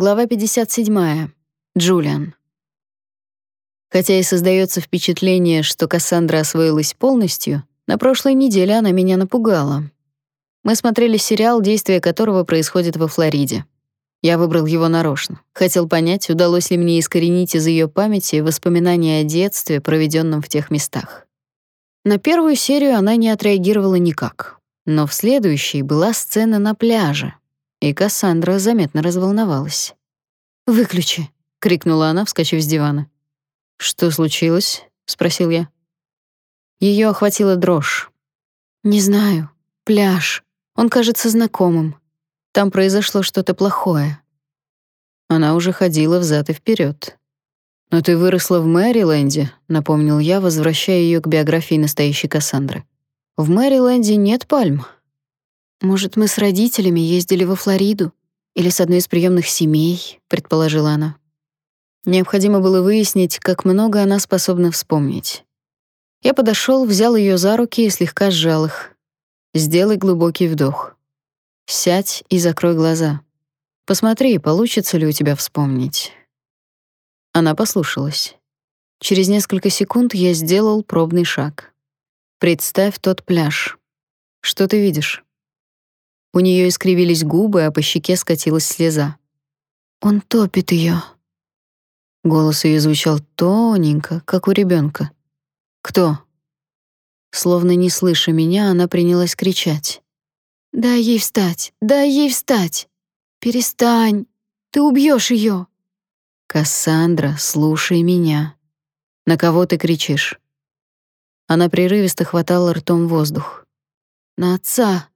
Глава 57. Джулиан. Хотя и создается впечатление, что Кассандра освоилась полностью, на прошлой неделе она меня напугала. Мы смотрели сериал, действие которого происходит во Флориде. Я выбрал его нарочно. Хотел понять, удалось ли мне искоренить из ее памяти воспоминания о детстве, проведенном в тех местах. На первую серию она не отреагировала никак. Но в следующей была сцена на пляже, и Кассандра заметно разволновалась. «Выключи!» — крикнула она, вскочив с дивана. «Что случилось?» — спросил я. Ее охватила дрожь. «Не знаю. Пляж. Он кажется знакомым. Там произошло что-то плохое». Она уже ходила взад и вперед. «Но ты выросла в Мэриленде», — напомнил я, возвращая ее к биографии настоящей Кассандры. В Мэриленде нет пальм. Может, мы с родителями ездили во Флориду или с одной из приемных семей, предположила она. Необходимо было выяснить, как много она способна вспомнить. Я подошел, взял ее за руки и слегка сжал их. Сделай глубокий вдох. Сядь и закрой глаза. Посмотри, получится ли у тебя вспомнить. Она послушалась. Через несколько секунд я сделал пробный шаг. Представь тот пляж. Что ты видишь? У нее искривились губы, а по щеке скатилась слеза. Он топит ее. Голос ее звучал тоненько, как у ребенка. Кто? Словно не слыша меня, она принялась кричать. «Дай ей встать! Дай ей встать! Перестань! Ты убьешь ее!» «Кассандра, слушай меня. На кого ты кричишь?» Она прерывисто хватала ртом воздух. «На отца!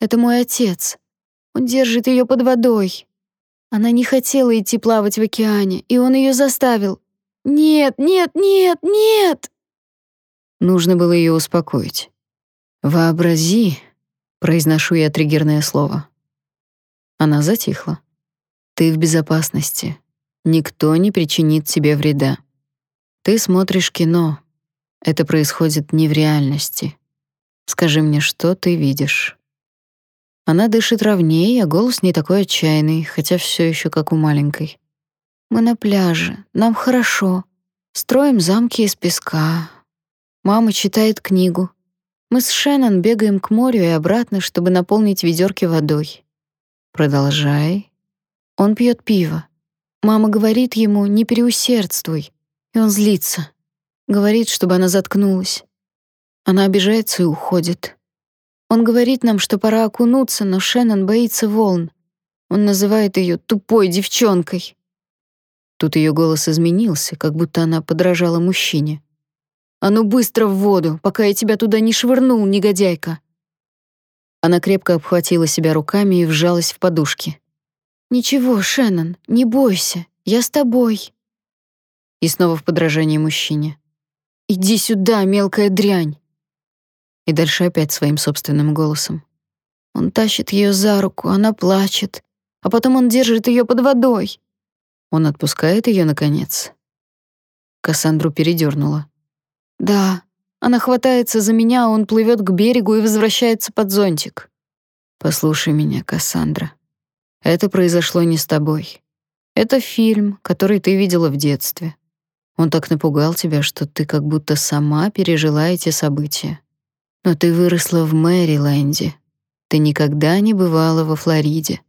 Это мой отец! Он держит ее под водой!» Она не хотела идти плавать в океане, и он ее заставил. «Нет, нет, нет, нет!» Нужно было ее успокоить. «Вообрази», — произношу я триггерное слово. Она затихла. «Ты в безопасности. Никто не причинит тебе вреда. Ты смотришь кино, это происходит не в реальности. Скажи мне, что ты видишь? Она дышит ровнее, а голос не такой отчаянный, хотя все еще как у маленькой. Мы на пляже, нам хорошо. Строим замки из песка. Мама читает книгу. Мы с Шеннон бегаем к морю и обратно, чтобы наполнить ведерки водой. Продолжай. Он пьет пиво. Мама говорит ему: "Не переусердствуй". И он злится. Говорит, чтобы она заткнулась. Она обижается и уходит. Он говорит нам, что пора окунуться, но Шеннон боится волн. Он называет ее тупой девчонкой. Тут ее голос изменился, как будто она подражала мужчине. «А ну быстро в воду, пока я тебя туда не швырнул, негодяйка!» Она крепко обхватила себя руками и вжалась в подушки. «Ничего, Шеннон, не бойся, я с тобой». И снова в подражание мужчине. «Иди сюда, мелкая дрянь!» И дальше опять своим собственным голосом. Он тащит ее за руку, она плачет, а потом он держит ее под водой. Он отпускает ее наконец. Кассандру передернула. Да, она хватается за меня, а он плывет к берегу и возвращается под зонтик. Послушай меня, Кассандра. Это произошло не с тобой. Это фильм, который ты видела в детстве. Он так напугал тебя, что ты как будто сама пережила эти события. Но ты выросла в Мэриленде. Ты никогда не бывала во Флориде.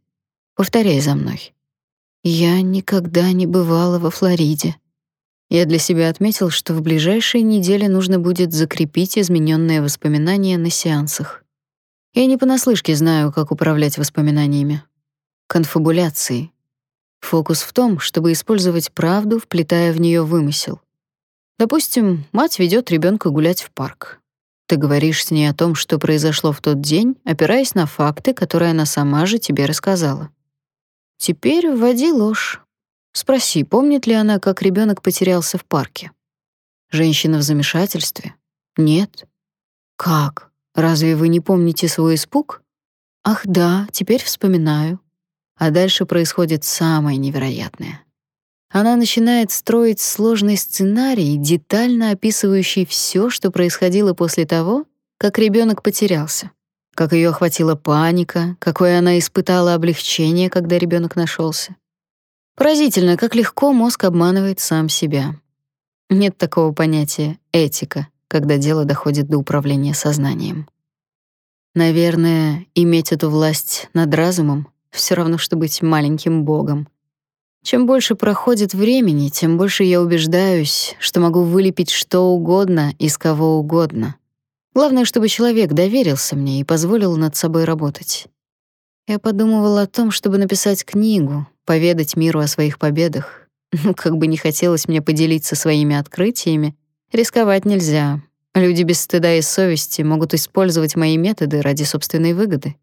Повторяй за мной. Я никогда не бывала во Флориде. Я для себя отметил, что в ближайшие недели нужно будет закрепить измененные воспоминания на сеансах. Я не понаслышке знаю, как управлять воспоминаниями. Конфабуляцией. Фокус в том, чтобы использовать правду, вплетая в нее вымысел. Допустим, мать ведет ребенка гулять в парк. Ты говоришь с ней о том, что произошло в тот день, опираясь на факты, которые она сама же тебе рассказала. Теперь вводи ложь. Спроси, помнит ли она, как ребенок потерялся в парке. Женщина в замешательстве? Нет. Как? Разве вы не помните свой испуг? Ах, да, теперь вспоминаю. А дальше происходит самое невероятное. Она начинает строить сложный сценарий, детально описывающий все, что происходило после того, как ребенок потерялся. Как ее охватила паника, какое она испытала облегчение, когда ребенок нашелся. Поразительно, как легко мозг обманывает сам себя. Нет такого понятия этика, когда дело доходит до управления сознанием. Наверное, иметь эту власть над разумом все равно что быть маленьким богом. Чем больше проходит времени, тем больше я убеждаюсь, что могу вылепить что угодно из кого угодно. Главное, чтобы человек доверился мне и позволил над собой работать. Я подумывал о том, чтобы написать книгу, поведать миру о своих победах. Ну, как бы не хотелось мне поделиться своими открытиями, рисковать нельзя. Люди без стыда и совести могут использовать мои методы ради собственной выгоды.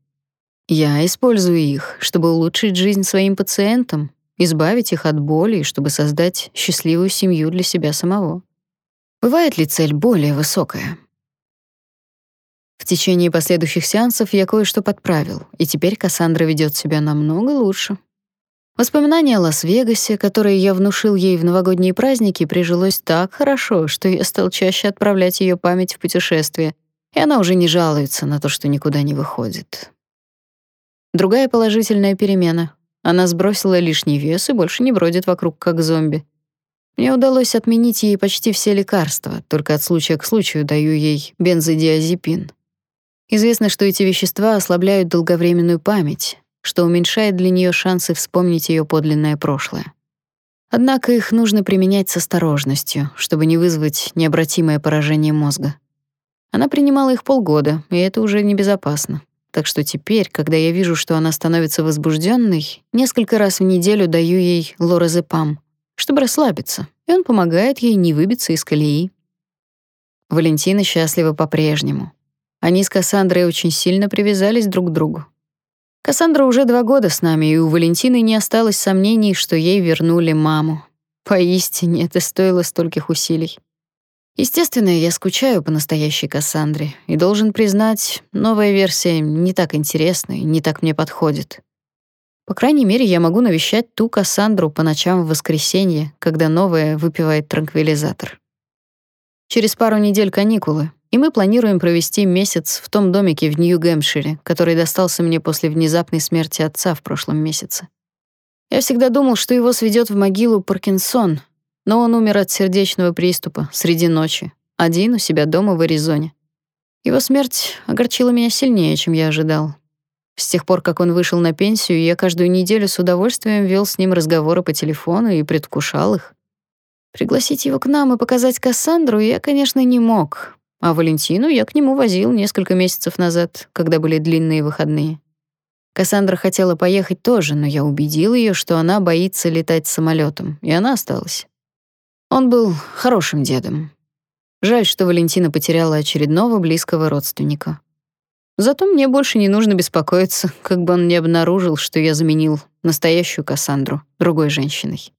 Я использую их, чтобы улучшить жизнь своим пациентам, избавить их от боли, чтобы создать счастливую семью для себя самого. Бывает ли цель более высокая? В течение последующих сеансов я кое-что подправил, и теперь Кассандра ведет себя намного лучше. Воспоминание о Лас-Вегасе, которое я внушил ей в новогодние праздники, прижилось так хорошо, что я стал чаще отправлять ее память в путешествие, и она уже не жалуется на то, что никуда не выходит. Другая положительная перемена. Она сбросила лишний вес и больше не бродит вокруг как зомби. Мне удалось отменить ей почти все лекарства, только от случая к случаю даю ей бензодиазепин. Известно, что эти вещества ослабляют долговременную память, что уменьшает для нее шансы вспомнить ее подлинное прошлое. Однако их нужно применять с осторожностью, чтобы не вызвать необратимое поражение мозга. Она принимала их полгода, и это уже небезопасно. Так что теперь, когда я вижу, что она становится возбужденной, несколько раз в неделю даю ей лоразепам, чтобы расслабиться, и он помогает ей не выбиться из колеи. Валентина счастлива по-прежнему. Они с Кассандрой очень сильно привязались друг к другу. Кассандра уже два года с нами, и у Валентины не осталось сомнений, что ей вернули маму. Поистине, это стоило стольких усилий. Естественно, я скучаю по настоящей Кассандре, и должен признать, новая версия не так интересна и не так мне подходит. По крайней мере, я могу навещать ту Кассандру по ночам в воскресенье, когда новая выпивает транквилизатор. Через пару недель каникулы, и мы планируем провести месяц в том домике в Нью-Гэмпшире, который достался мне после внезапной смерти отца в прошлом месяце. Я всегда думал, что его сведет в могилу Паркинсон, но он умер от сердечного приступа среди ночи, один у себя дома в Аризоне. Его смерть огорчила меня сильнее, чем я ожидал. С тех пор, как он вышел на пенсию, я каждую неделю с удовольствием вел с ним разговоры по телефону и предвкушал их. Пригласить его к нам и показать Кассандру я, конечно, не мог, а Валентину я к нему возил несколько месяцев назад, когда были длинные выходные. Кассандра хотела поехать тоже, но я убедил ее, что она боится летать самолетом, и она осталась. Он был хорошим дедом. Жаль, что Валентина потеряла очередного близкого родственника. Зато мне больше не нужно беспокоиться, как бы он не обнаружил, что я заменил настоящую Кассандру другой женщиной.